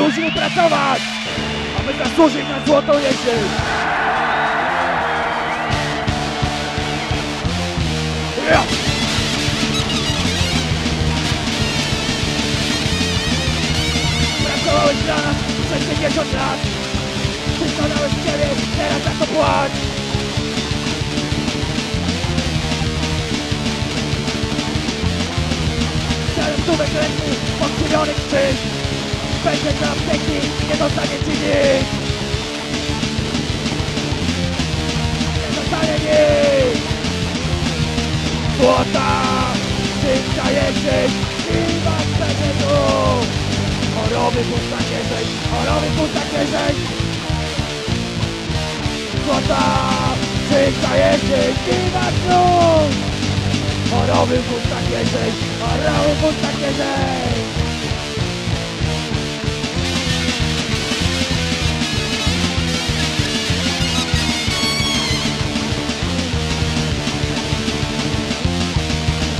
ciężej pracować, aby zasłużyć na złotą jesień. Ja! Pracowałeś dla nas przez 50 lat. Wykonałeś ciebie, teraz za to płać. Siedem stówek ręki, podkrywionych krzyż. Będzie apteki, nie dostanie ci nic. Nie dostanie nic. Złota, szybka jesień i was będzie tu. Choroby pusta kieszeń, choroby pusta kieszeń. Złota, szybka jesień i was tu. Choroby pusta kieszeń, choroby pusta kieszeń.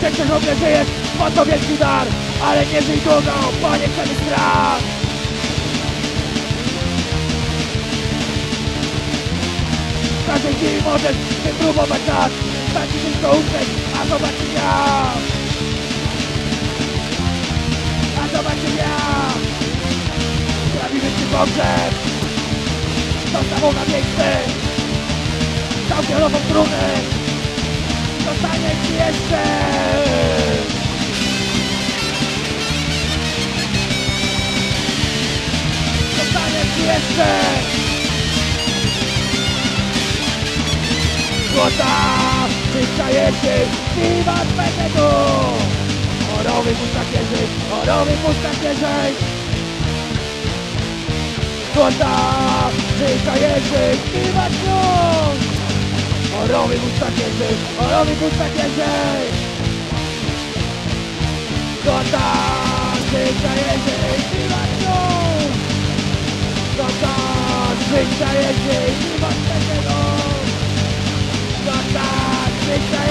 Przecież żyjesz, po to wielki dar Ale nie żyj długo, bo nie chcemy strach W każdej chwili możesz wypróbować nas Tak ci tylko uczeć, a zobaczy ja A zobaczy ja Sprawimy ci pogrzeb Zostawą na miejsce. Całkiem nową trumnę Zostanie ci jeszcze Zostanie ci jeszcze Złota Czysta jesień Wiwat będzie tu Chorowy pusta kieszeń Chorowy pusta kieszeń Złota Wiwat tu Choroby pusta kieszeń, choroby pusta kieszeń Złota, życia jesień, piwa znów Złota, życia jesień, piwa tego Złota, życia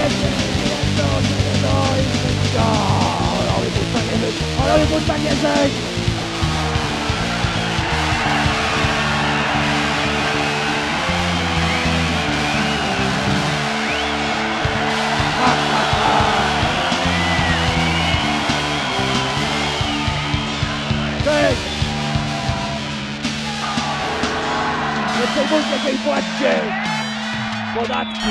tego i wszystko Choroby pusta kieszeń, choroby pusta kieszeń Cześć! Nie przejmujcie się i płaćcie! Podatki!